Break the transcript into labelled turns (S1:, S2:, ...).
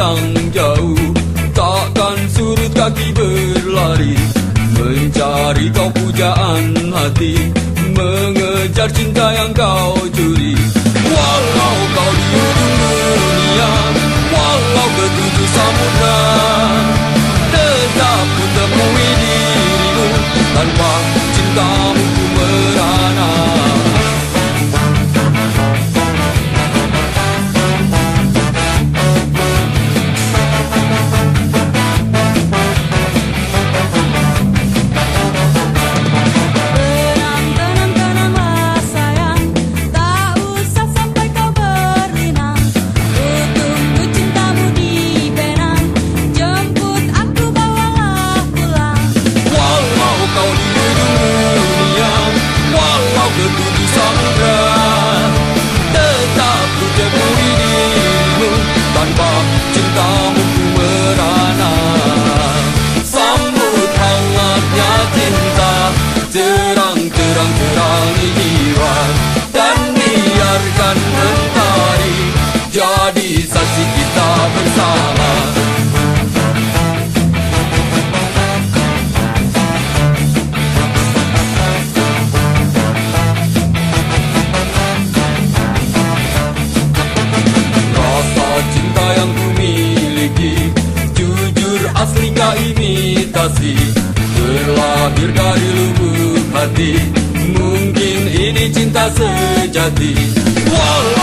S1: terbang jauh Takkan surut kaki berlari Mencari kau
S2: pujaan hati Mengejar cinta yang kau curi
S1: Walau kau di ujung dunia Walau ketujuh samudera biarkan mentari Jadi saksi kita bersama. Rasa cinta yang ku miliki Jujur asli gak imitasi Terlahir dari lubuk hati Mungkin ini cinta sejati Walau